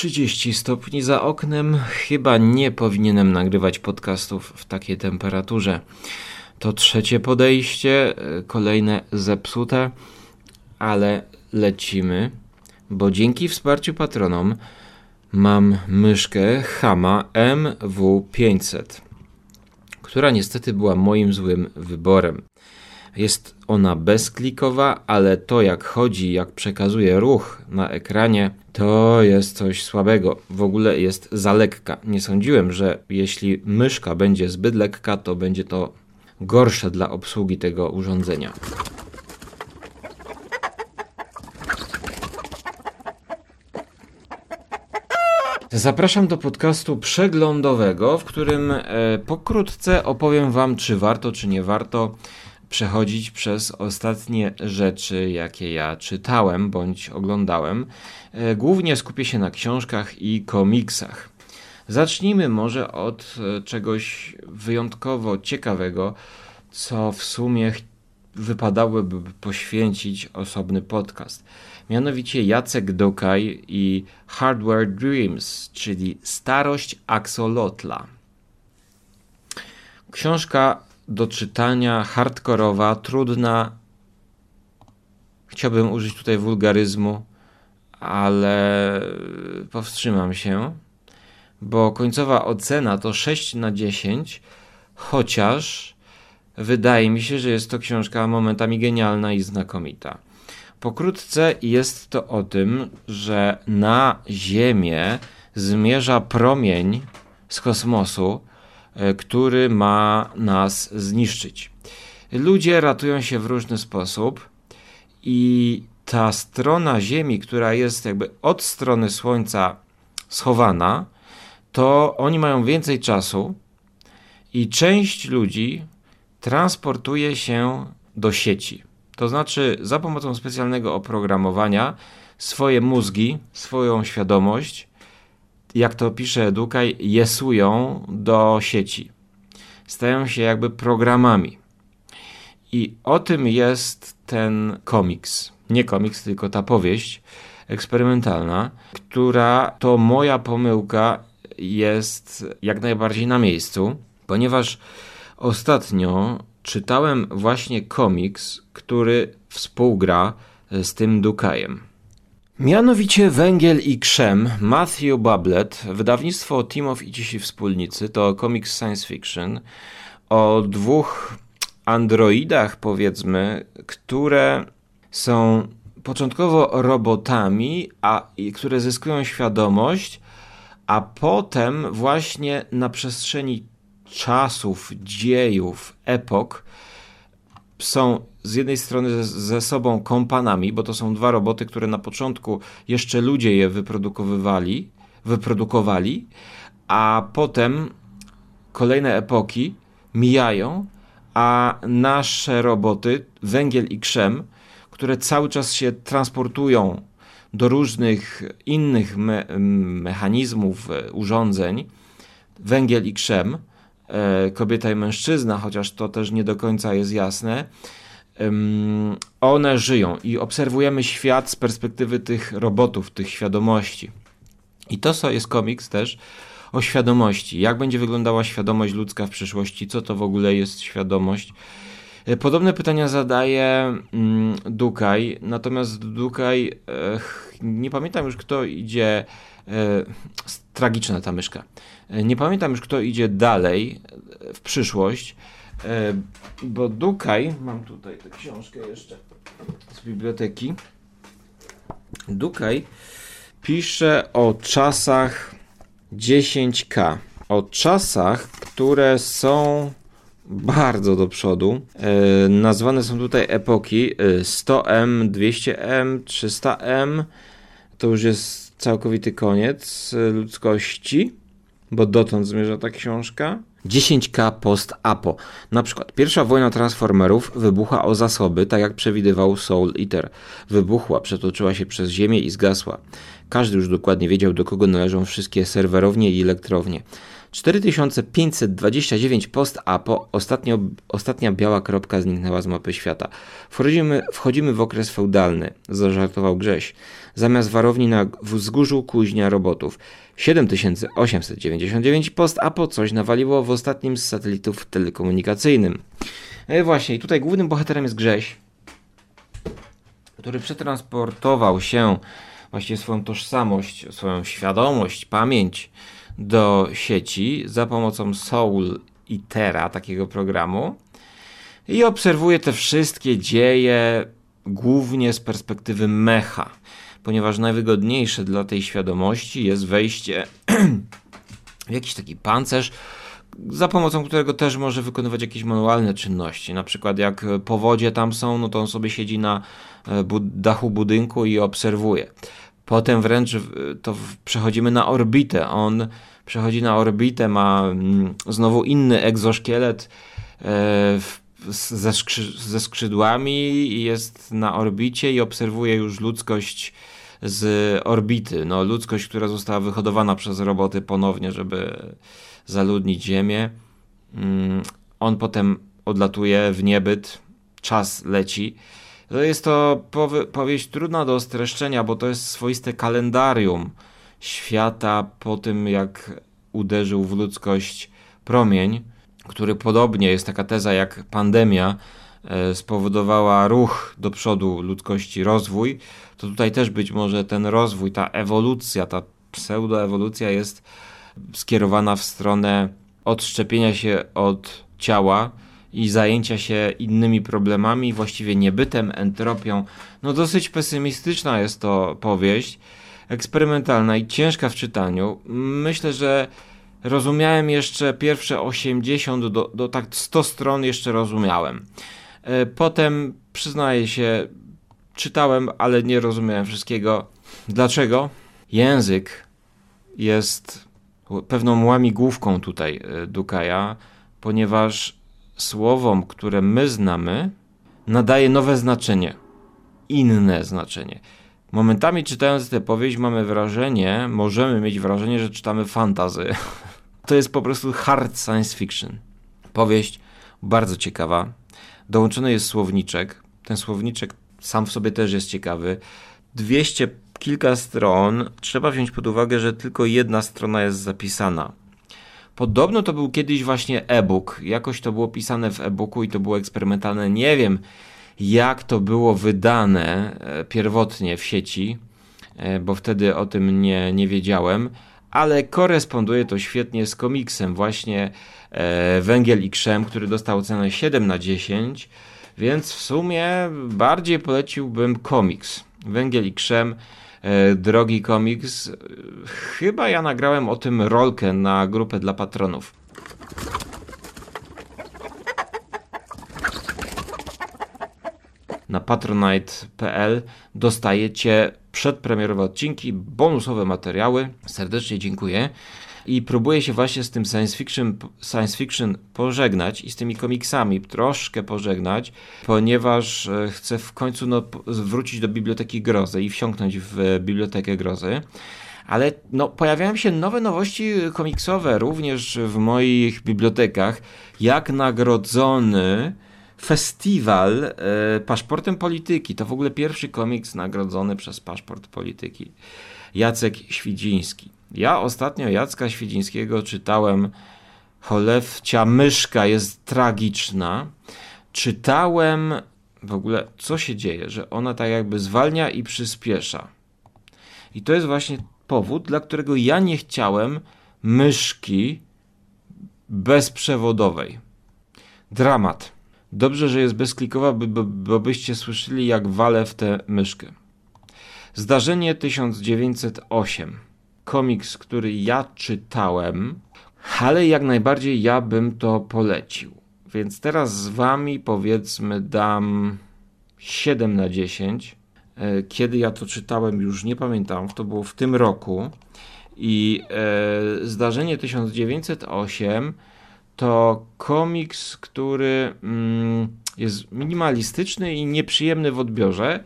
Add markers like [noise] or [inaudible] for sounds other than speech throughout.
30 stopni za oknem. Chyba nie powinienem nagrywać podcastów w takiej temperaturze. To trzecie podejście, e, kolejne zepsute, ale lecimy, bo dzięki wsparciu patronom mam myszkę Hama MW500, która niestety była moim złym wyborem. Jest ona bezklikowa, ale to jak chodzi, jak przekazuje ruch na ekranie, to jest coś słabego. W ogóle jest za lekka. Nie sądziłem, że jeśli myszka będzie zbyt lekka, to będzie to gorsze dla obsługi tego urządzenia. Zapraszam do podcastu przeglądowego, w którym e, pokrótce opowiem Wam, czy warto, czy nie warto przechodzić przez ostatnie rzeczy, jakie ja czytałem bądź oglądałem. E, głównie skupię się na książkach i komiksach. Zacznijmy może od e, czegoś wyjątkowo ciekawego, co w sumie wypadałoby poświęcić osobny podcast. Mianowicie Jacek Dokaj i Hardware Dreams, czyli Starość Axolotla. Książka do czytania, hardkorowa, trudna. Chciałbym użyć tutaj wulgaryzmu, ale powstrzymam się, bo końcowa ocena to 6 na 10, chociaż wydaje mi się, że jest to książka momentami genialna i znakomita. Pokrótce jest to o tym, że na Ziemię zmierza promień z kosmosu, który ma nas zniszczyć. Ludzie ratują się w różny sposób i ta strona Ziemi, która jest jakby od strony Słońca schowana, to oni mają więcej czasu i część ludzi transportuje się do sieci. To znaczy, za pomocą specjalnego oprogramowania swoje mózgi, swoją świadomość jak to pisze Dukaj, jesują do sieci. Stają się jakby programami. I o tym jest ten komiks. Nie komiks, tylko ta powieść eksperymentalna, która to moja pomyłka jest jak najbardziej na miejscu, ponieważ ostatnio czytałem właśnie komiks, który współgra z tym Dukajem. Mianowicie Węgiel i Krzem, Matthew Bablet, wydawnictwo Timow i Cisi Wspólnicy, to komiks science fiction o dwóch androidach, powiedzmy, które są początkowo robotami, a które zyskują świadomość, a potem właśnie na przestrzeni czasów, dziejów, epok są z jednej strony ze sobą kompanami, bo to są dwa roboty, które na początku jeszcze ludzie je wyprodukowywali, wyprodukowali, a potem kolejne epoki mijają, a nasze roboty, węgiel i krzem, które cały czas się transportują do różnych innych me mechanizmów, urządzeń, węgiel i krzem, E, kobieta i mężczyzna, chociaż to też nie do końca jest jasne, one żyją i obserwujemy świat z perspektywy tych robotów, tych świadomości. I to jest komiks też o świadomości. Jak będzie wyglądała świadomość ludzka w przyszłości? Co to w ogóle jest świadomość? E, podobne pytania zadaje mm, Dukaj, natomiast Dukaj, nie pamiętam już kto idzie, tragiczna ta myszka. Nie pamiętam już, kto idzie dalej w przyszłość, e, bo Dukaj, mam tutaj tę książkę jeszcze z biblioteki. Dukaj pisze o czasach 10K. O czasach, które są bardzo do przodu. E, nazwane są tutaj epoki 100M, 200M, 300M. To już jest całkowity koniec ludzkości bo dotąd zmierza ta książka. 10K post-apo. Na przykład pierwsza wojna Transformerów wybuchła o zasoby, tak jak przewidywał Soul Eater. Wybuchła, przetoczyła się przez ziemię i zgasła. Każdy już dokładnie wiedział, do kogo należą wszystkie serwerownie i elektrownie. 4529 post-apo, ostatnio, ostatnia biała kropka zniknęła z mapy świata. Wchodzimy, wchodzimy w okres feudalny, zażartował Grześ. Zamiast warowni na wzgórzu kuźnia robotów. 7899 post-apo coś nawaliło w ostatnim z satelitów telekomunikacyjnym. No właśnie, i tutaj głównym bohaterem jest Grześ, który przetransportował się, właściwie swoją tożsamość, swoją świadomość, pamięć do sieci za pomocą Soul i Terra, takiego programu, i obserwuje te wszystkie dzieje głównie z perspektywy mecha, ponieważ najwygodniejsze dla tej świadomości jest wejście [clears throat] w jakiś taki pancerz, za pomocą którego też może wykonywać jakieś manualne czynności. Na przykład jak powodzie tam są, no to on sobie siedzi na e, dachu budynku i obserwuje. Potem wręcz to przechodzimy na orbitę. On przechodzi na orbitę, ma mm, znowu inny egzoszkielet e, ze, ze skrzydłami jest na orbicie i obserwuje już ludzkość z orbity. No, ludzkość, która została wyhodowana przez roboty ponownie, żeby zaludnić Ziemię. Mm, on potem odlatuje w niebyt, czas leci. To jest to powieść trudna do streszczenia, bo to jest swoiste kalendarium świata po tym, jak uderzył w ludzkość promień, który podobnie jest taka teza jak pandemia, e, spowodowała ruch do przodu ludzkości, rozwój, to tutaj też być może ten rozwój, ta ewolucja, ta pseudoewolucja jest skierowana w stronę odszczepienia się od ciała i zajęcia się innymi problemami, właściwie niebytem, entropią. No dosyć pesymistyczna jest to powieść, eksperymentalna i ciężka w czytaniu. Myślę, że rozumiałem jeszcze pierwsze 80 do, do tak 100 stron jeszcze rozumiałem. E, potem przyznaję się, czytałem, ale nie rozumiałem wszystkiego. Dlaczego? Język jest pewną łamigłówką tutaj e, Dukaja, ponieważ słowom, które my znamy, nadaje nowe znaczenie, inne znaczenie. Momentami czytając tę powieść mamy wrażenie, możemy mieć wrażenie, że czytamy fantazy. [laughs] To jest po prostu hard science fiction. Powieść bardzo ciekawa. Dołączony jest słowniczek. Ten słowniczek sam w sobie też jest ciekawy. 200 kilka stron. Trzeba wziąć pod uwagę, że tylko jedna strona jest zapisana. Podobno to był kiedyś właśnie e-book. Jakoś to było pisane w e-booku i to było eksperymentalne. Nie wiem, jak to było wydane e, pierwotnie w sieci, e, bo wtedy o tym nie, nie wiedziałem, ale koresponduje to świetnie z komiksem właśnie e, Węgiel i Krzem, który dostał cenę 7 na 10, więc w sumie bardziej poleciłbym komiks. Węgiel i Krzem, drogi komiks. Chyba ja nagrałem o tym rolkę na grupę dla patronów. Na patronite.pl dostajecie przedpremierowe odcinki, bonusowe materiały. Serdecznie dziękuję. I próbuję się właśnie z tym science fiction, science fiction pożegnać i z tymi komiksami troszkę pożegnać, ponieważ e, chcę w końcu no, wrócić do Biblioteki Grozy i wsiąknąć w Bibliotekę Grozy. Ale no, pojawiają się nowe nowości komiksowe również w moich bibliotekach, jak nagrodzony festiwal e, Paszportem Polityki. To w ogóle pierwszy komiks nagrodzony przez Paszport Polityki. Jacek Świdziński. Ja ostatnio Jacka Świdzińskiego czytałem Cholewcia myszka jest tragiczna. Czytałem w ogóle, co się dzieje, że ona tak jakby zwalnia i przyspiesza. I to jest właśnie powód, dla którego ja nie chciałem myszki bezprzewodowej. Dramat. Dobrze, że jest bezklikowa, by, bo byście słyszeli, jak walę w tę myszkę. Zdarzenie 1908. Komiks, który ja czytałem, ale jak najbardziej ja bym to polecił. Więc teraz z wami powiedzmy dam 7 na 10. E, kiedy ja to czytałem, już nie pamiętam, to było w tym roku. I e, zdarzenie 1908 to komiks, który mm, jest minimalistyczny i nieprzyjemny w odbiorze,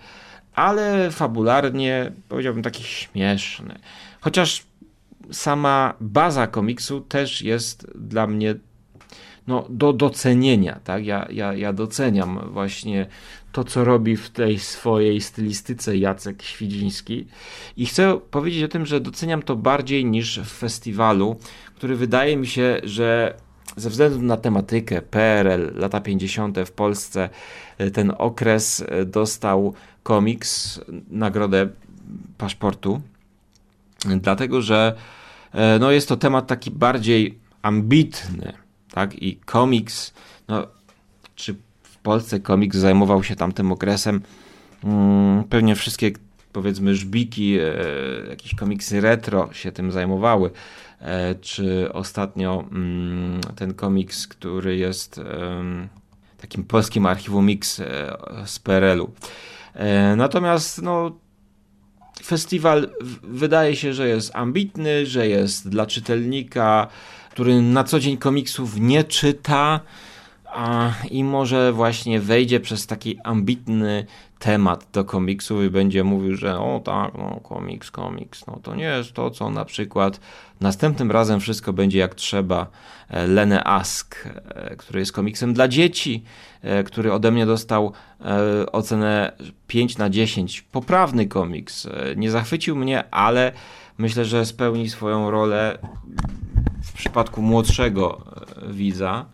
ale fabularnie powiedziałbym taki śmieszny. Chociaż sama baza komiksu też jest dla mnie no, do docenienia. Tak? Ja, ja, ja doceniam właśnie to, co robi w tej swojej stylistyce Jacek Świdziński. I chcę powiedzieć o tym, że doceniam to bardziej niż w festiwalu, który wydaje mi się, że ze względu na tematykę PRL, lata 50. w Polsce, ten okres dostał komiks, nagrodę paszportu, dlatego że e, no, jest to temat taki bardziej ambitny, tak? I komiks, no, czy w Polsce komiks zajmował się tamtym okresem, mm, pewnie wszystkie powiedzmy żbiki, e, jakieś komiksy retro się tym zajmowały, e, czy ostatnio mm, ten komiks, który jest takim polskim archiwum Mix z PRL-u. Natomiast no, festiwal wydaje się, że jest ambitny, że jest dla czytelnika, który na co dzień komiksów nie czyta a, i może właśnie wejdzie przez taki ambitny temat do komiksów i będzie mówił, że o tak, no komiks, komiks, no to nie jest to, co na przykład następnym razem wszystko będzie jak trzeba. E, Lene Ask, e, który jest komiksem dla dzieci, e, który ode mnie dostał ocenę 5 na 10. Poprawny komiks. Nie zachwycił mnie, ale myślę, że spełni swoją rolę w przypadku młodszego widza.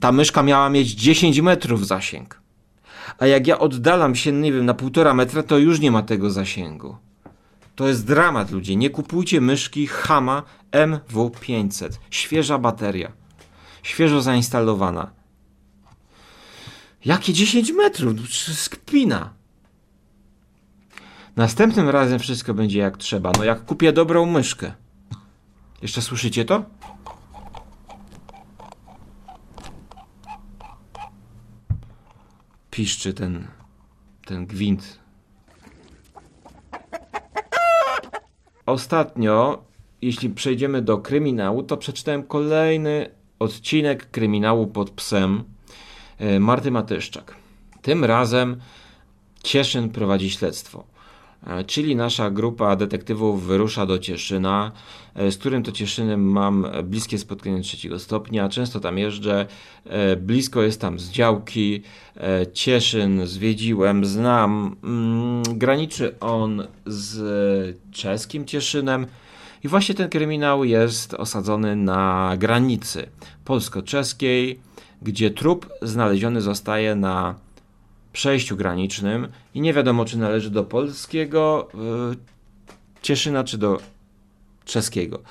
Ta myszka miała mieć 10 metrów zasięg a jak ja oddalam się, nie wiem, na półtora metra, to już nie ma tego zasięgu. To jest dramat, ludzie. Nie kupujcie myszki Hama MW500. Świeża bateria. Świeżo zainstalowana. Jakie 10 metrów? Skpina. Następnym razem wszystko będzie jak trzeba. No jak kupię dobrą myszkę. Jeszcze słyszycie to? Piszczy ten, ten gwint. Ostatnio, jeśli przejdziemy do kryminału, to przeczytałem kolejny odcinek kryminału pod psem e, Marty Matyszczak. Tym razem Cieszyn prowadzi śledztwo. E, czyli nasza grupa detektywów wyrusza do Cieszyna, e, z którym to Cieszynem mam bliskie spotkanie trzeciego stopnia. Często tam jeżdżę, e, blisko jest tam z działki. Cieszyn zwiedziłem, znam. Mm, graniczy on z czeskim Cieszynem. I właśnie ten kryminał jest osadzony na granicy polsko-czeskiej, gdzie trup znaleziony zostaje na przejściu granicznym i nie wiadomo, czy należy do polskiego yy, Cieszyna, czy do czeskiego.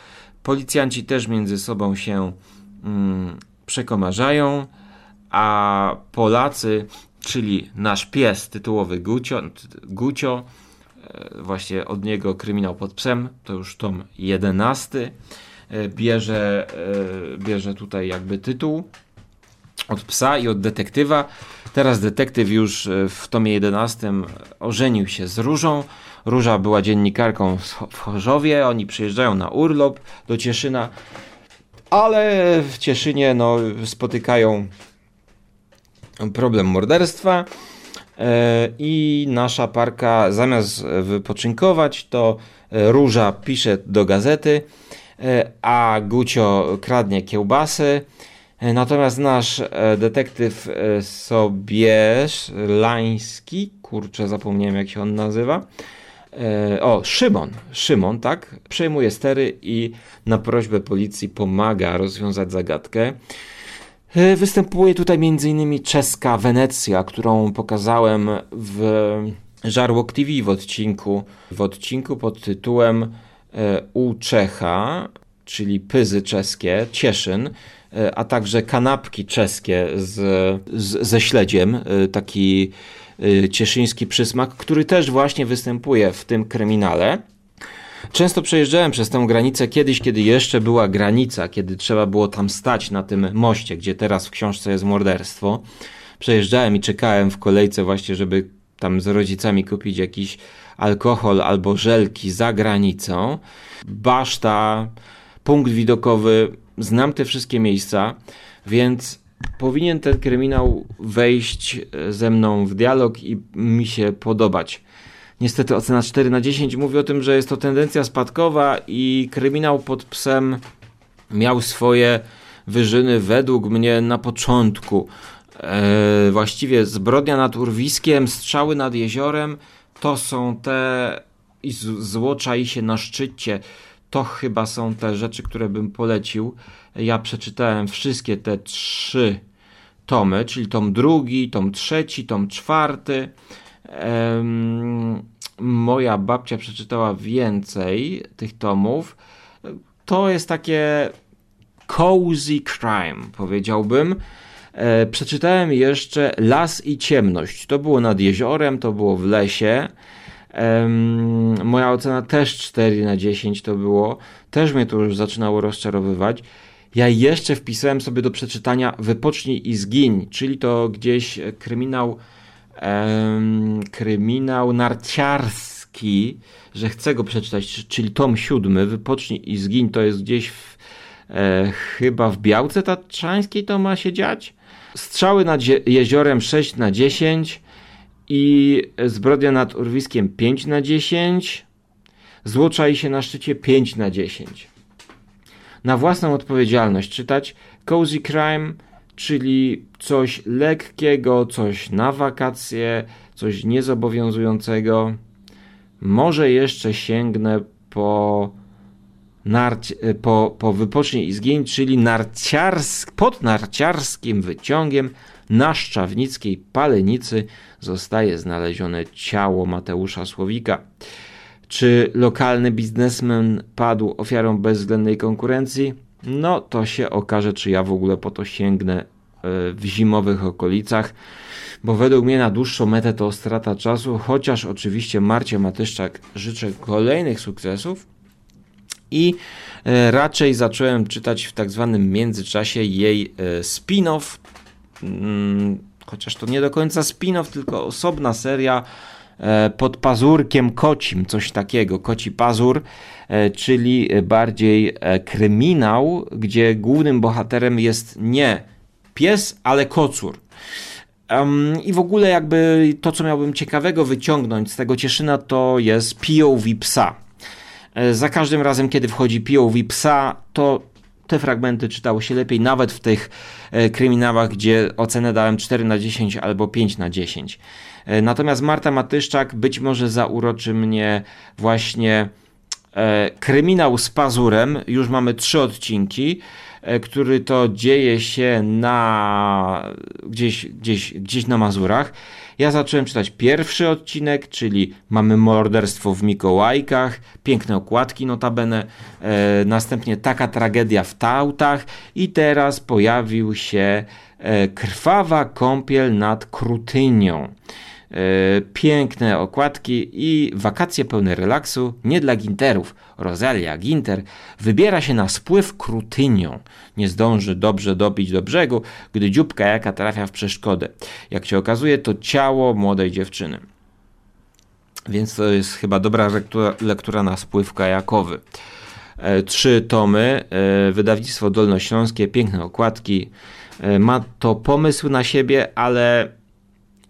Policjanci też między sobą się yy, przekomarzają, a Polacy, czyli nasz pies tytułowy Gucio, Gucio yy, właśnie od niego kryminał pod psem, to już tom 11, yy, bierze, bierze tutaj jakby tytuł od psa i od detektywa. Teraz detektyw już e, w tomie 11 ożenił się z Różą. Róża była dziennikarką w Chorzowie. Oni przyjeżdżają na urlop do Cieszyna, ale w Cieszynie no, spotykają problem morderstwa. E, I nasza parka zamiast wypoczynkować, to e, Róża pisze do gazety, a Gucio kradnie kiełbasy. E, natomiast nasz e, detektyw e, Sobierz Lański, kurczę, zapomniałem jak się on nazywa. O, Szymon, Szymon, tak, przejmuje stery i na prośbę policji pomaga rozwiązać zagadkę. Występuje tutaj m.in. czeska Wenecja, którą pokazałem w Żarłok TV w odcinku, w odcinku pod tytułem U Czecha, czyli pyzy czeskie, Cieszyn. E, a także kanapki czeskie z, z, ze śledziem, e, taki e, cieszyński przysmak, który też właśnie występuje w tym kryminale. Często przejeżdżałem przez tę granicę kiedyś, kiedy jeszcze była granica, kiedy trzeba było tam stać na tym moście, gdzie teraz w książce jest morderstwo. Przejeżdżałem i czekałem w kolejce właśnie, żeby tam z rodzicami kupić jakiś alkohol albo żelki za granicą. Baszta, punkt widokowy znam te wszystkie miejsca, więc powinien ten kryminał wejść e, ze mną w dialog i mi się podobać. Niestety ocena 4 na 10 mówi o tym, że jest to tendencja spadkowa i kryminał pod psem miał swoje wyżyny według mnie na początku. Eee, właściwie zbrodnia nad urwiskiem, strzały nad jeziorem to są te i zło czai się na szczycie. To chyba są te rzeczy, które bym polecił. Ja przeczytałem wszystkie te trzy tomy, czyli tom drugi, tom trzeci, tom czwarty. Um, moja babcia przeczytała więcej tych tomów. To jest takie cozy crime, powiedziałbym. E, przeczytałem jeszcze Las i ciemność. To było nad jeziorem, to było w lesie. E, moja ocena też 4 na 10 to było. Też mnie to już zaczynało rozczarowywać. Ja jeszcze wpisałem sobie do przeczytania Wypocznij i zgiń, czyli to gdzieś kryminał kryminał narciarski, że chcę go przeczytać, czyli tom siódmy, Wypocznij i zgiń, to jest gdzieś w, e, chyba w Białce Tatrzańskiej to ma się dziać. Strzały nad jeziorem 6 na 10 i zbrodnia nad urwiskiem 5 na 10. Złoczaj się na szczycie 5 na 10. Na własną odpowiedzialność czytać Cozy Crime czyli coś lekkiego, coś na wakacje, coś niezobowiązującego. Może jeszcze sięgnę po, narci- po, po wypocznij i zgień, czyli pod narciarskim wyciągiem na Szczawnickiej Palenicy zostaje znalezione ciało Mateusza Słowika. Czy lokalny biznesmen padł ofiarą bezwzględnej konkurencji? no to się okaże, czy ja w ogóle po to sięgnę e, w zimowych okolicach, bo według mnie na dłuższą metę to strata czasu, chociaż oczywiście Marcie Matyszczak życzę kolejnych sukcesów i e, raczej zacząłem czytać w tak zwanym międzyczasie jej e, spin-off, mm, chociaż to nie do końca spin-off, tylko osobna seria pod pazurkiem kocim, coś takiego, koci pazur, E, czyli bardziej e, kryminał, gdzie głównym bohaterem jest nie pies, ale kocur. I w ogóle jakby to, co miałbym ciekawego wyciągnąć z tego Cieszyna, to jest POV psa. E, za każdym razem, kiedy wchodzi POV psa, to te fragmenty czytało się lepiej, nawet w tych kryminałach, gdzie ocenę dałem 4 na 10 albo 5 na 10. Natomiast Marta Matyszczak być może zauroczy mnie właśnie E, kryminał z pazurem, już mamy trzy odcinki, e, który to dzieje się na gdzieś, gdzieś, gdzieś na Mazurach. Ja zacząłem czytać pierwszy odcinek, czyli mamy morderstwo w Mikołajkach, piękne okładki notabene, e, następnie taka tragedia w Tautach i teraz pojawił się e, krwawa kąpiel nad Krutynią. E, piękne okładki i wakacje pełne relaksu nie dla Ginterów. Rosalia Ginter wybiera się na spływ krutynią. Nie zdąży dobrze dobić do brzegu, gdy dzióbka jaka trafia w przeszkodę. Jak się okazuje, to ciało młodej dziewczyny. Więc to jest chyba dobra lektura, lektura na spływ kajakowy. E, trzy tomy, e, wydawnictwo dolnośląskie, piękne okładki. Ma to pomysł na siebie, ale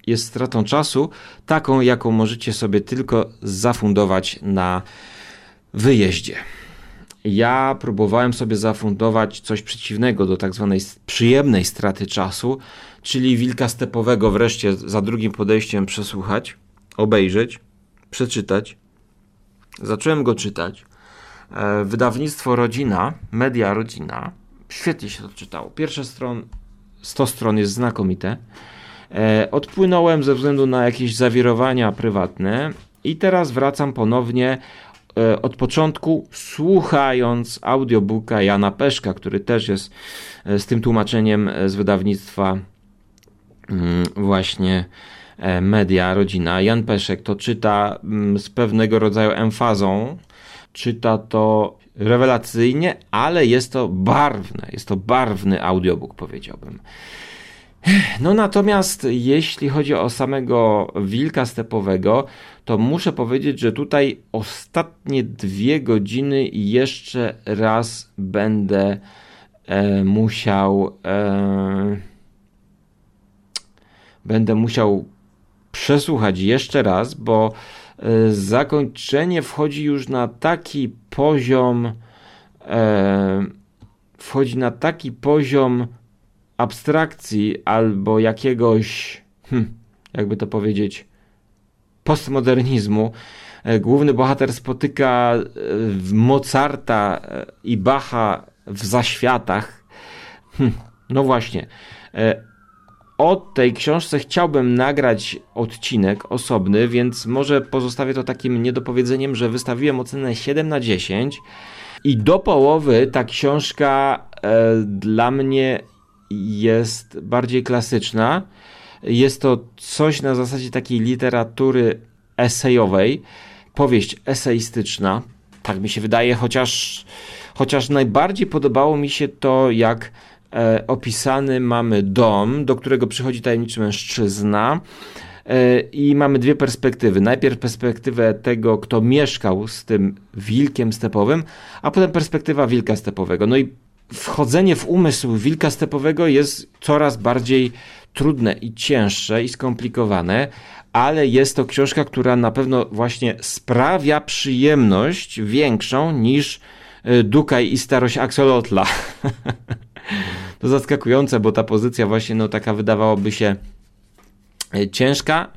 jest stratą czasu, taką jaką możecie sobie tylko zafundować na wyjeździe. Ja próbowałem sobie zafundować coś przeciwnego do tak zwanej przyjemnej straty czasu, czyli wilka stepowego wreszcie za drugim podejściem przesłuchać, obejrzeć, przeczytać. Zacząłem go czytać. E, wydawnictwo Rodzina, Media Rodzina, świetnie się to czytało. Pierwsze stron, 100 stron jest znakomite. E, odpłynąłem ze względu na jakieś zawirowania prywatne i teraz wracam ponownie e, od początku, słuchając audiobooka Jana Peszka, który też jest e, z tym tłumaczeniem z wydawnictwa mm, właśnie Media Rodzina. Jan Peszek to czyta mm, z pewnego rodzaju emfazą, czyta to rewelacyjnie, ale jest to barwne, jest to barwny audiobook, powiedziałbym. No natomiast jeśli chodzi o samego wilka stepowego, to muszę powiedzieć, że tutaj ostatnie dwie godziny jeszcze raz będę e, musiał e, będę musiał przesłuchać jeszcze raz, bo e, zakończenie wchodzi już na taki poziom e, wchodzi na taki poziom abstrakcji albo jakiegoś hmm, jakby to powiedzieć postmodernizmu. E, główny bohater spotyka e, Mozarta i Bacha w zaświatach. Hm, no właśnie. O tej książce chciałbym nagrać odcinek osobny, więc może pozostawię to takim niedopowiedzeniem, że wystawiłem ocenę 7 na 10 i do połowy ta książka e, dla mnie jest bardziej klasyczna. Jest to coś na zasadzie takiej literatury esejowej, powieść eseistyczna, tak mi się wydaje, chociaż, chociaż najbardziej podobało mi się to, jak e, opisany mamy dom, do którego przychodzi tajemniczy mężczyzna. E, I mamy dwie perspektywy. Najpierw perspektywę tego, kto mieszkał z tym wilkiem stepowym, a potem perspektywa wilka stepowego. No i wchodzenie w umysł wilka stepowego jest coraz bardziej trudne i cięższe i skomplikowane, ale jest to książka, która na pewno właśnie sprawia przyjemność większą niż e, Dukaj i starość Axolotla. [laughs] to zaskakujące, bo ta pozycja właśnie no taka wydawałoby się e, ciężka.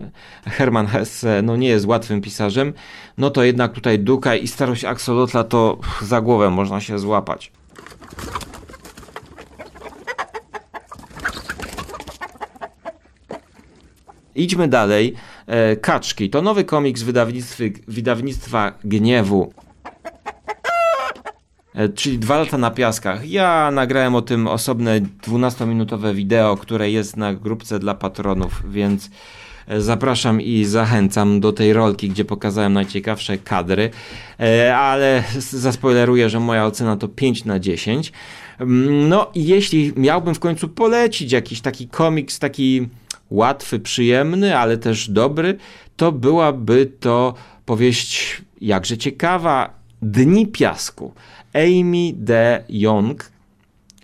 Herman Hesse no nie jest łatwym pisarzem, no to jednak tutaj Dukaj i starość Axolotla to za głowę można się złapać. Idźmy dalej. E, Kaczki to nowy komiks wydawnictwa Gniewu. E, czyli dwa lata na piaskach. Ja nagrałem o tym osobne 12-minutowe wideo, które jest na grupce dla patronów, więc zapraszam i zachęcam do tej rolki, gdzie pokazałem najciekawsze kadry, e, ale zaspoileruję, że moja ocena to 5 na 10. Mm, no i jeśli miałbym w końcu polecić jakiś taki komiks, taki łatwy, przyjemny, ale też dobry, to byłaby to powieść jakże ciekawa. Dni Piasku. Amy de Jong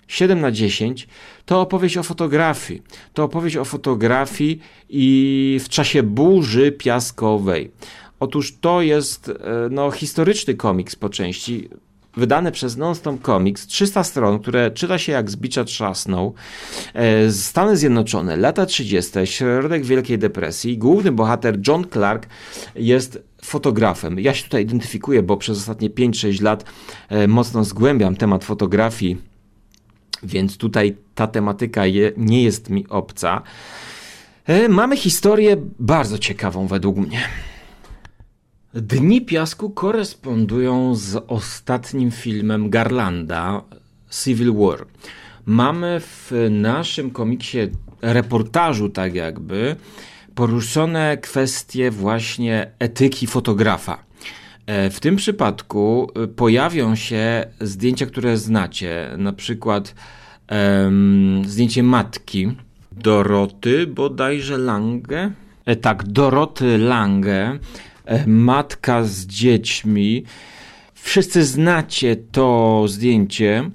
7 na 10 to opowieść o fotografii. To opowieść o fotografii i w czasie burzy piaskowej. Otóż to jest e, no, historyczny komiks po części, wydany przez Nonstop Comics, 300 stron, które czyta się jak z bicza trzasnął. E, Stany Zjednoczone, lata 30., środek Wielkiej Depresji. Główny bohater John Clark jest fotografem. Ja się tutaj identyfikuję, bo przez ostatnie 5-6 lat e, mocno zgłębiam temat fotografii, więc tutaj ta tematyka je, nie jest mi obca. E, mamy historię bardzo ciekawą według mnie. Dni Piasku korespondują z ostatnim filmem Garlanda Civil War. Mamy w naszym komiksie reportażu, tak jakby, poruszone kwestie właśnie etyki fotografa. E, w tym przypadku e, pojawią się zdjęcia, które znacie, na przykład um, zdjęcie matki Doroty bodajże Lange. E, tak, Doroty Lange, matka z dziećmi. Wszyscy znacie to zdjęcie.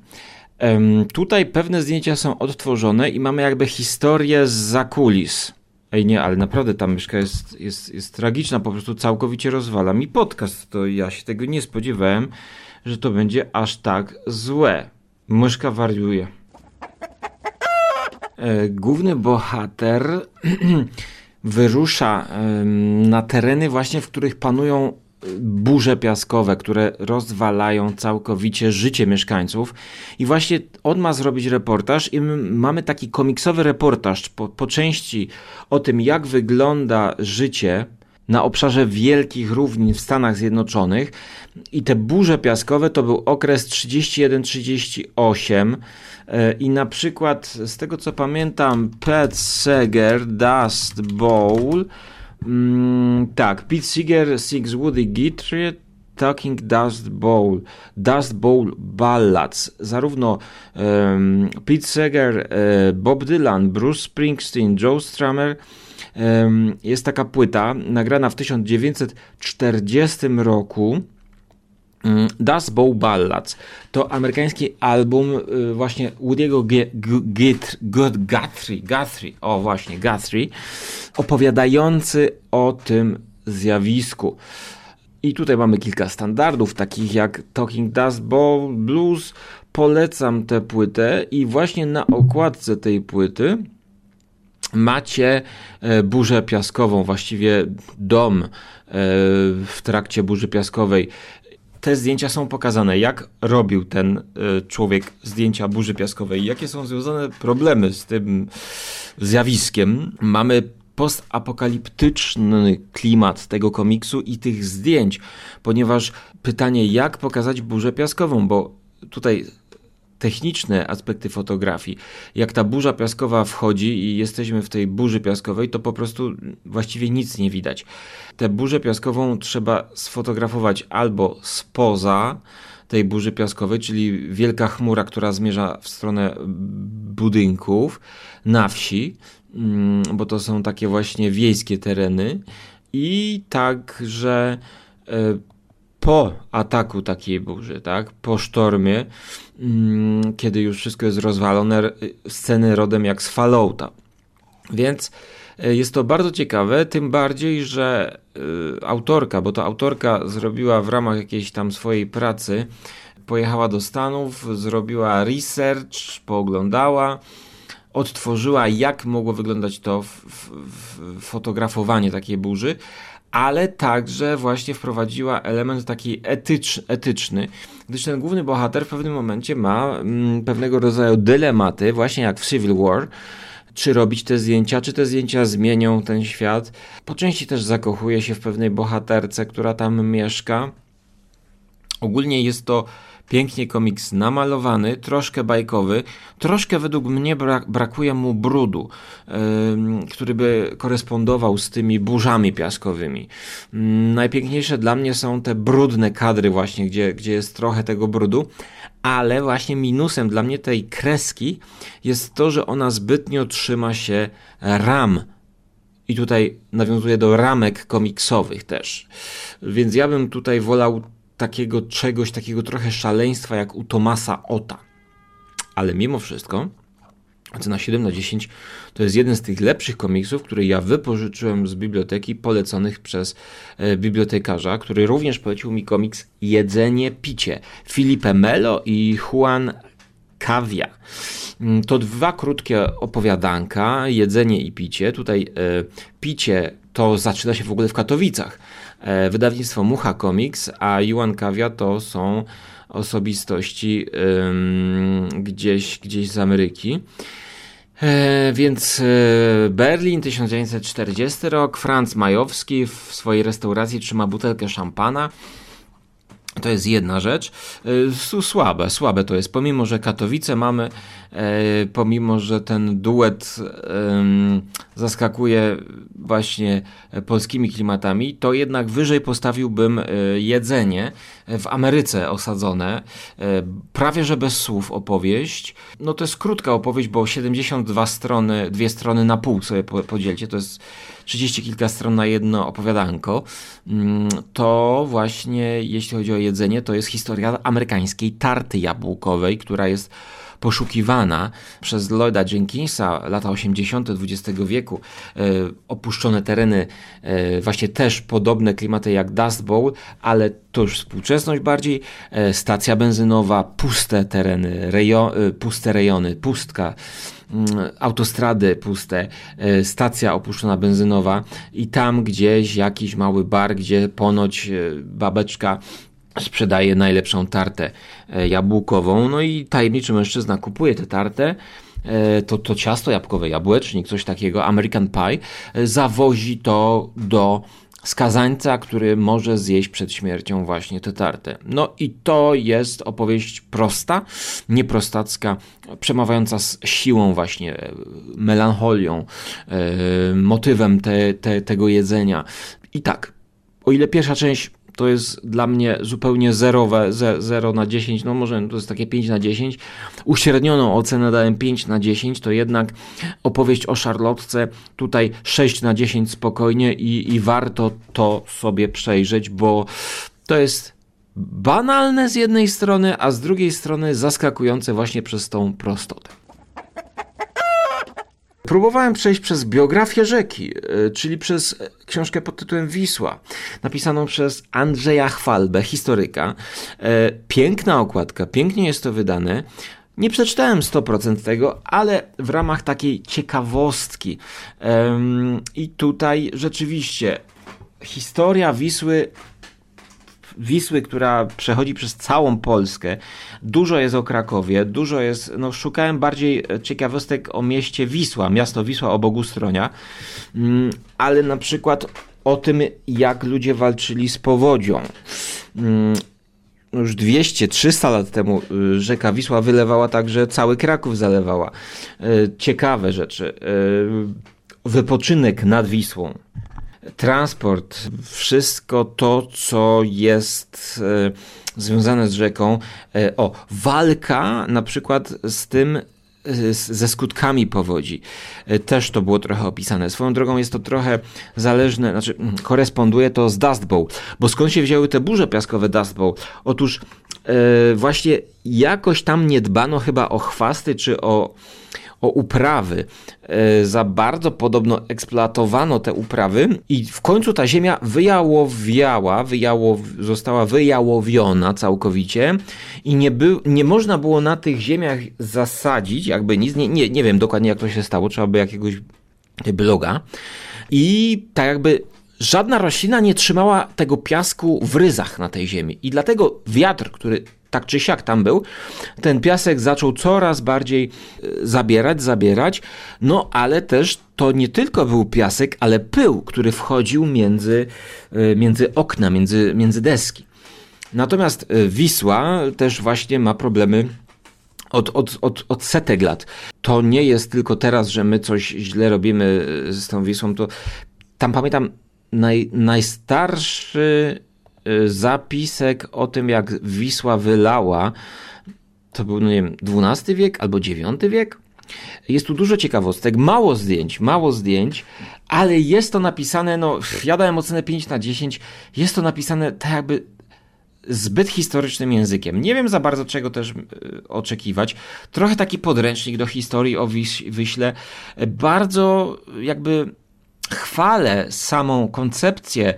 Tutaj pewne zdjęcia są odtworzone i mamy jakby historię z zakulis. Ej, nie, ale naprawdę ta myszka jest, jest, jest tragiczna, po prostu całkowicie rozwala mi podcast. To ja się tego nie spodziewałem, że to będzie aż tak złe. Myszka wariuje. E, główny bohater [clears throat] wyrusza na tereny właśnie, w których panują burze piaskowe, które rozwalają całkowicie życie mieszkańców. I właśnie on ma zrobić reportaż, i mamy taki komiksowy reportaż po, po części o tym, jak wygląda życie na obszarze wielkich równin w Stanach Zjednoczonych. I te burze piaskowe to był okres 31-38. E, I na przykład, z tego co pamiętam, Pet Seger Dust Bowl Mm, tak, Pete Seeger, Six Woody Guthrie, Talking Dust Bowl, Dust Bowl Ballads. Zarówno um, Pete Seeger, e, Bob Dylan, Bruce Springsteen, Joe Strummer. Um, jest taka płyta nagrana w 1940 roku Mm, Dust Bowl Ballads to amerykański album y, właśnie Woody'ego Guthrie, Guthrie, o właśnie, Guthrie, opowiadający o tym, zjawisku. I tutaj mamy kilka standardów, takich jak Talking Dust Bowl Blues. Polecam tę płytę i właśnie na okładce tej płyty macie e, burzę piaskową, właściwie dom e, w trakcie burzy piaskowej. Te zdjęcia są pokazane, jak robił ten e, człowiek zdjęcia burzy piaskowej, jakie są związane problemy z tym zjawiskiem. Mamy postapokaliptyczny klimat tego komiksu i tych zdjęć, ponieważ pytanie, jak pokazać burzę piaskową, bo tutaj techniczne aspekty fotografii. Jak ta burza piaskowa wchodzi i jesteśmy w tej burzy piaskowej, to po prostu właściwie nic nie widać. Tę burzę piaskową trzeba sfotografować albo spoza tej burzy piaskowej, czyli wielka chmura, która zmierza w stronę budynków na wsi, mm, bo to są takie właśnie wiejskie tereny i także e, po ataku takiej burzy, tak, po sztormie, mm, kiedy już wszystko jest rozwalone, sceny rodem jak z Fallouta. Więc e, jest to bardzo ciekawe, tym bardziej, że y, autorka, bo to autorka zrobiła w ramach jakiejś tam swojej pracy, pojechała do Stanów, zrobiła research, pooglądała, odtworzyła, jak mogło wyglądać to w, w, w fotografowanie takiej burzy, ale także właśnie wprowadziła element taki etycz, etyczny, gdyż ten główny bohater w pewnym momencie ma mm, pewnego rodzaju dylematy, właśnie jak w Civil War, czy robić te zdjęcia, czy te zdjęcia zmienią ten świat. Po części też zakochuje się w pewnej bohaterce, która tam mieszka. Ogólnie jest to pięknie komiks namalowany, troszkę bajkowy, troszkę według mnie brak, brakuje mu brudu, yy, który by korespondował z tymi burzami piaskowymi. Yy, najpiękniejsze dla mnie są te brudne kadry właśnie, gdzie, gdzie jest trochę tego brudu, ale właśnie minusem dla mnie tej kreski jest to, że ona zbytnio trzyma się ram i tutaj nawiązuje do ramek komiksowych też. Więc ja bym tutaj wolał takiego czegoś, takiego trochę szaleństwa jak u Tomasa Ota. Ale mimo wszystko, Ocena 7 na 10 to jest jeden z tych lepszych komiksów, który ja wypożyczyłem z biblioteki, poleconych przez e, bibliotekarza, który również polecił mi komiks Jedzenie, picie. Filipe Melo i Juan Cavia. Mm, to dwa krótkie opowiadanka, jedzenie i picie. Tutaj e, picie to zaczyna się w ogóle w Katowicach. E, wydawnictwo Mucha Comics, a Juan Kawia to są osobistości gdzieś, gdzieś z Ameryki. E, więc e, Berlin 1940 rok, Franz Majowski w swojej restauracji trzyma butelkę szampana to jest jedna rzecz. E, słabe, słabe to jest. Pomimo, że Katowice mamy, e, pomimo, że ten duet zaskakuje właśnie polskimi klimatami, to jednak wyżej postawiłbym e, jedzenie w Ameryce osadzone. Prawie, że bez słów opowieść. No to jest krótka opowieść, bo 72 strony, dwie strony na pół sobie podzielcie. To jest 30 kilka stron na jedno opowiadanko, mm, to właśnie jeśli chodzi o jedzenie, to jest historia amerykańskiej tarty jabłkowej, która jest poszukiwana przez Lloyda Jenkinsa lata 80. XX wieku, e, opuszczone tereny, e, właśnie też podobne klimaty jak Dust Bowl, ale to już współczesność bardziej, e, stacja benzynowa, puste tereny, puste rejony, pustka autostrady puste, stacja opuszczona benzynowa i tam gdzieś jakiś mały bar, gdzie ponoć babeczka sprzedaje najlepszą tartę e, jabłkową, no i tajemniczy mężczyzna kupuje tę tartę, e, to, to ciasto jabłkowe, jabłecznik, coś takiego, American Pie, e, zawozi to do skazańca, który może zjeść przed śmiercią właśnie tę tartę. No i to jest opowieść prosta, nieprostacka, przemawiająca z siłą właśnie, melancholią, motywem te, te, tego jedzenia. I tak, o ile pierwsza część to jest dla mnie zupełnie zerowe, 0 na 10, no może to jest takie 5 na 10. Uśrednioną ocenę dałem 5 na 10, to jednak opowieść o Charlotce tutaj 6 na 10 spokojnie i, i warto to sobie przejrzeć, bo to jest banalne z jednej strony, a z drugiej strony zaskakujące właśnie przez tą prostotę. Próbowałem przejść przez biografię rzeki, e, czyli przez książkę pod tytułem Wisła, napisaną przez Andrzeja Chwalbę, historyka. E, piękna okładka, pięknie jest to wydane. Nie przeczytałem 100% tego, ale w ramach takiej ciekawostki. I tutaj rzeczywiście historia Wisły Wisły, która przechodzi przez całą Polskę. Dużo jest o Krakowie, dużo jest, no szukałem bardziej ciekawostek o mieście Wisła, miasto Wisła obok Stronia, mm, ale na przykład o tym, jak ludzie walczyli z powodzią. Mm, już 200-300 lat temu y, rzeka Wisła wylewała tak, że cały Kraków zalewała. Y, ciekawe rzeczy. Y, wypoczynek nad Wisłą transport, wszystko to, co jest e, związane z rzeką. E, o, walka na przykład z tym, e, ze skutkami powodzi. Też to było trochę opisane. Swoją drogą jest to trochę zależne, znaczy mm, koresponduje to z Dust Bowl, bo skąd się wzięły te burze piaskowe Dust Bowl? Otóż właśnie jakoś tam nie dbano chyba o chwasty czy o o uprawy. E, za bardzo podobno eksploatowano te uprawy i w końcu ta ziemia wyjałowiała, wyjałow, została wyjałowiona całkowicie i nie, by, nie można było na tych ziemiach zasadzić jakby nic. Nie, nie, nie wiem dokładnie jak to się stało, trzeba by jakiegoś bloga. I tak jakby żadna roślina nie trzymała tego piasku w ryzach na tej ziemi. I dlatego wiatr, który tak czy siak tam był, ten piasek zaczął coraz bardziej e, zabierać, zabierać, no ale też to nie tylko był piasek, ale pył, który wchodził między, e, między okna, między, między deski. Natomiast e, Wisła też właśnie ma problemy od, od, od, od setek lat. To nie jest tylko teraz, że my coś źle robimy z tą Wisłą, to tam pamiętam naj, najstarszy zapisek o tym, jak Wisła wylała, to był, no nie wiem, XII wiek albo IX wiek. Jest tu dużo ciekawostek, mało zdjęć, mało zdjęć, ale jest to napisane, no, ja dałem ocenę 5 na 10, jest to napisane tak jakby zbyt historycznym językiem. Nie wiem za bardzo czego też y, oczekiwać. Trochę taki podręcznik do historii o Wiś Wyśle. Bardzo jakby chwalę samą koncepcję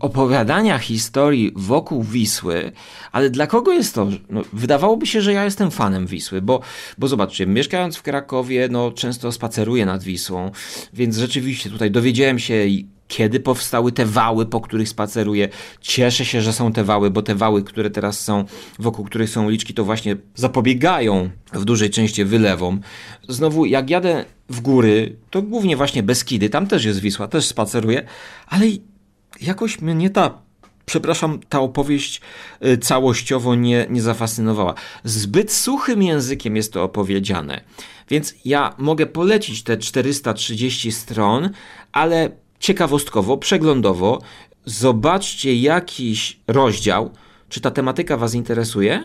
opowiadania historii wokół Wisły, ale dla kogo jest to? No, wydawałoby się, że ja jestem fanem Wisły, bo, bo zobaczcie, mieszkając w Krakowie, no często spaceruję nad Wisłą, więc rzeczywiście tutaj dowiedziałem się kiedy powstały te wały, po których spaceruję. Cieszę się, że są te wały, bo te wały, które teraz są, wokół których są liczki, to właśnie zapobiegają w dużej części wylewom. Znowu, jak jadę w góry, to głównie właśnie Beskidy, tam też jest Wisła, też spaceruję, ale jakoś mnie ta, przepraszam, ta opowieść y, całościowo nie, nie zafascynowała. Zbyt suchym językiem jest to opowiedziane. Więc ja mogę polecić te 430 stron, ale ciekawostkowo, przeglądowo, zobaczcie jakiś rozdział, czy ta tematyka Was interesuje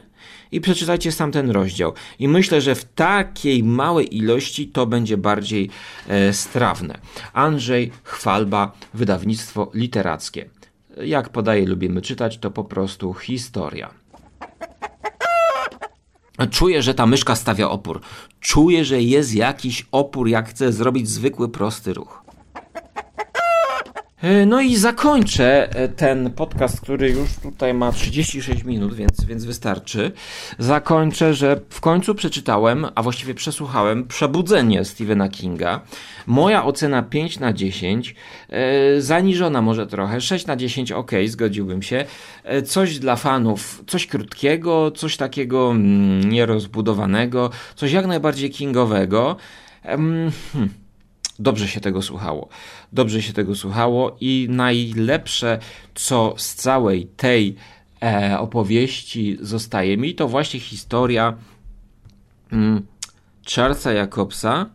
i przeczytajcie sam ten rozdział. I myślę, że w takiej małej ilości to będzie bardziej e, strawne. Andrzej Chwalba, wydawnictwo literackie. Jak podaje, lubimy czytać, to po prostu historia. Czuję, że ta myszka stawia opór. Czuję, że jest jakiś opór, jak chce zrobić zwykły, prosty ruch. E, no i zakończę e, ten podcast, który już tutaj ma 36 minut, więc, więc wystarczy. Zakończę, że w końcu przeczytałem, a właściwie przesłuchałem Przebudzenie Stephena Kinga. Moja ocena 5 na 10, e, zaniżona może trochę, 6 na 10 ok, zgodziłbym się. Coś dla fanów, coś krótkiego, coś takiego mm, nierozbudowanego, coś jak najbardziej kingowego. Hmm dobrze się tego słuchało. Dobrze się tego słuchało i najlepsze, co z całej tej e, opowieści zostaje mi, to właśnie historia mm, Charlesa Jacobsa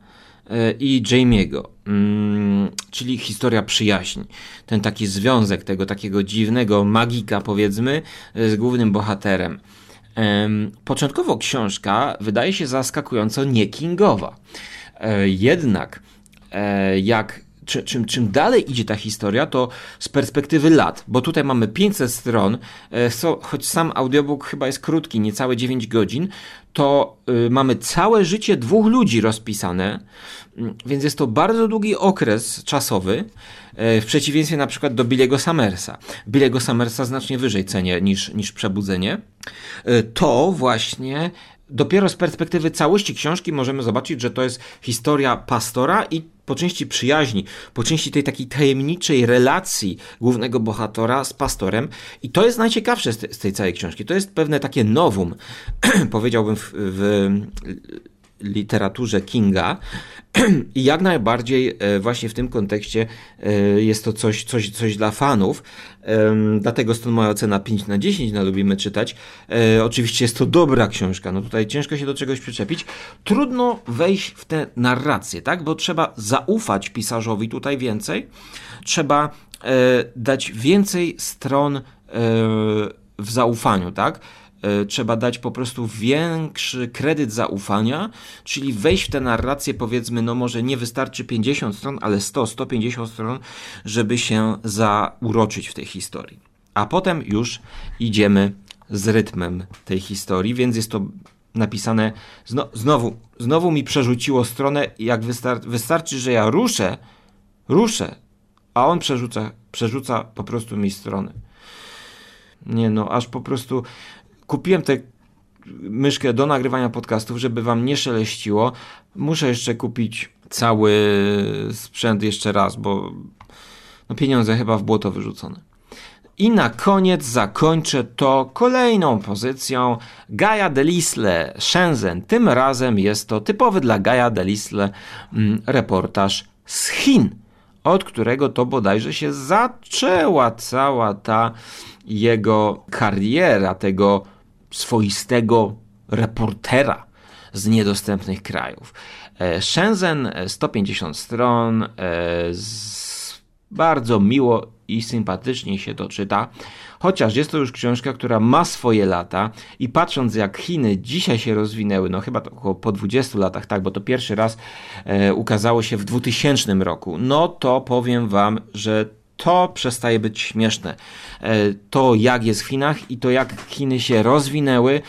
e, i Jamie'ego, mm, czyli historia przyjaźni. Ten taki związek tego takiego dziwnego magika, powiedzmy, z głównym bohaterem. E, początkowo książka wydaje się zaskakująco nie kingowa. E, jednak E, jak czy, czym, czym dalej idzie ta historia, to z perspektywy lat, bo tutaj mamy 500 stron, e, so, choć sam audiobook chyba jest krótki, niecałe 9 godzin, to y, mamy całe życie dwóch ludzi rozpisane, mm, więc jest to bardzo długi okres czasowy, e, w przeciwieństwie na przykład do Billy'ego Summersa. Billy'ego Summersa znacznie wyżej cenię niż, niż Przebudzenie. E, to właśnie dopiero z perspektywy całości książki możemy zobaczyć, że to jest historia pastora i po części przyjaźni, po części tej takiej tajemniczej relacji głównego bohatera z pastorem. I to jest najciekawsze z, te, z tej całej książki. To jest pewne takie nowum, [clears throat] powiedziałbym, w, w literaturze Kinga [clears throat] i jak najbardziej e, właśnie w tym kontekście e, jest to coś, coś, coś dla fanów. Dlatego stąd moja ocena 5 na 10 na lubimy czytać. E, oczywiście jest to dobra książka, no tutaj ciężko się do czegoś przyczepić. Trudno wejść w tę narrację, tak? Bo trzeba zaufać pisarzowi tutaj więcej. Trzeba dać więcej stron w zaufaniu, tak? E, trzeba dać po prostu większy kredyt zaufania, czyli wejść w tę narrację, powiedzmy, no może nie wystarczy 50 stron, ale 100, 150 stron, żeby się zauroczyć w tej historii. A potem już idziemy z rytmem tej historii, więc jest to napisane zno, znowu, znowu mi przerzuciło stronę, jak wystar wystarczy, że ja ruszę, ruszę, a on przerzuca, przerzuca po prostu mi stronę. Nie no, aż po prostu kupiłem tę myszkę do nagrywania podcastów, żeby wam nie szeleściło. Muszę jeszcze kupić cały sprzęt jeszcze raz, bo no pieniądze chyba w błoto wyrzucone. I na koniec zakończę to kolejną pozycją Gaia Delisle Shenzhen. Tym razem jest to typowy dla Gaia Delisle mm, reportaż z Chin, od którego to bodajże się zaczęła cała ta jego kariera, tego swoistego reportera z niedostępnych krajów. E, Shenzhen 150 e, stron, e, bardzo miło i sympatycznie się to czyta, chociaż jest to już książka, która ma swoje lata i patrząc jak Chiny dzisiaj się rozwinęły, no chyba to około po 20 latach, tak, bo to pierwszy raz ukazało się w 2000 roku, no to powiem wam, że to przestaje być śmieszne. E, to jak jest w Chinach i to jak Chiny się rozwinęły,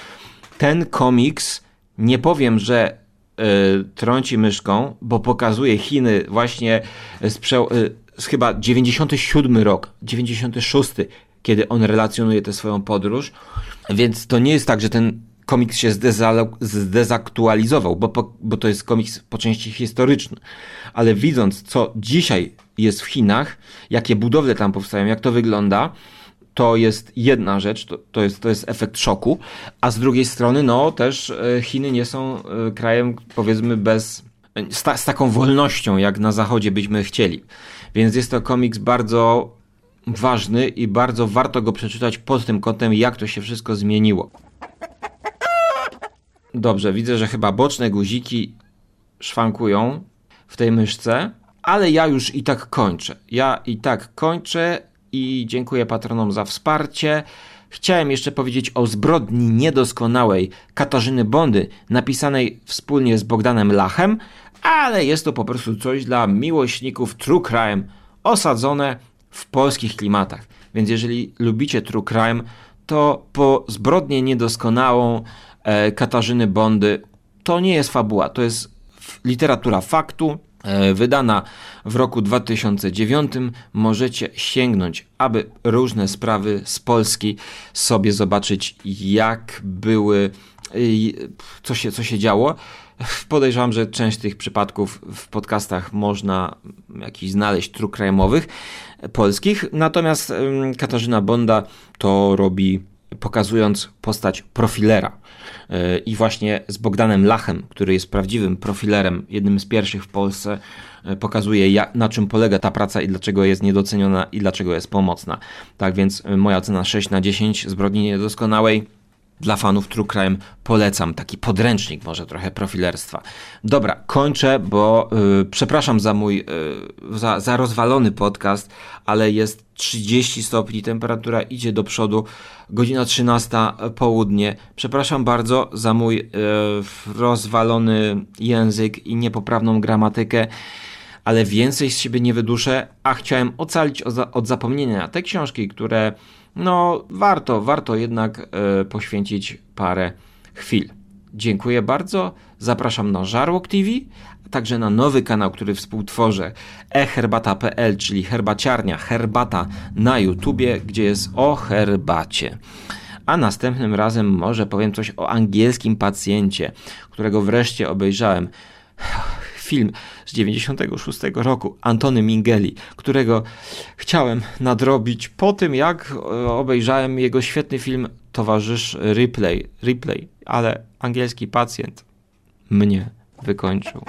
ten komiks, nie powiem, że y, trąci myszką, bo pokazuje Chiny właśnie z, prze, y, z chyba 97 rok, 96, kiedy on relacjonuje tę swoją podróż. Więc to nie jest tak, że ten komiks się zdezaktualizował, bo, bo to jest komiks po części historyczny. Ale widząc, co dzisiaj jest w Chinach, jakie budowle tam powstają, jak to wygląda, to jest jedna rzecz, to, to, jest, to jest efekt szoku, a z drugiej strony, no też e, Chiny nie są e, krajem, powiedzmy, bez, z, ta, z taką wolnością, jak na zachodzie byśmy chcieli. Więc jest to komiks bardzo ważny i bardzo warto go przeczytać pod tym kątem, jak to się wszystko zmieniło. Dobrze, widzę, że chyba boczne guziki szwankują w tej myszce, ale ja już i tak kończę. Ja i tak kończę i dziękuję patronom za wsparcie. Chciałem jeszcze powiedzieć o zbrodni niedoskonałej Katarzyny Bondy, napisanej wspólnie z Bogdanem Lachem, ale jest to po prostu coś dla miłośników true crime, osadzone w polskich klimatach. Więc jeżeli lubicie true crime, to po zbrodnię niedoskonałą e, Katarzyny Bondy to nie jest fabuła, to jest literatura faktu, wydana w roku 2009. Możecie sięgnąć, aby różne sprawy z Polski sobie zobaczyć, jak były, co się, co się działo. Podejrzewam, że część tych przypadków w podcastach można jakiś znaleźć true polskich, natomiast Katarzyna Bonda to robi pokazując postać profilera. E, I właśnie z Bogdanem Lachem, który jest prawdziwym profilerem, jednym z pierwszych w Polsce, e, pokazuje na czym polega ta praca i dlaczego jest niedoceniona i dlaczego jest pomocna. Tak więc e, moja cena 6 na 10 zbrodni niedoskonałej dla fanów True Crime polecam taki podręcznik, może trochę profilerstwa. Dobra, kończę, bo yy, przepraszam za mój, yy, za, za rozwalony podcast, ale jest 30 stopni, temperatura idzie do przodu, godzina 13, południe. Przepraszam bardzo za mój yy, rozwalony język i niepoprawną gramatykę ale więcej z siebie nie wyduszę, a chciałem ocalić od zapomnienia te książki, które no warto, warto jednak e, poświęcić parę chwil. Dziękuję bardzo. Zapraszam na Żarłok TV, a także na nowy kanał, który współtworzę eherbata.pl, czyli herbaciarnia, herbata na YouTubie, gdzie jest o herbacie. A następnym razem może powiem coś o angielskim pacjencie, którego wreszcie obejrzałem film z 96 roku Antony Mingeli, którego chciałem nadrobić po tym, jak obejrzałem jego świetny film Towarzysz Ripley, Ripley ale angielski pacjent mnie wykończył.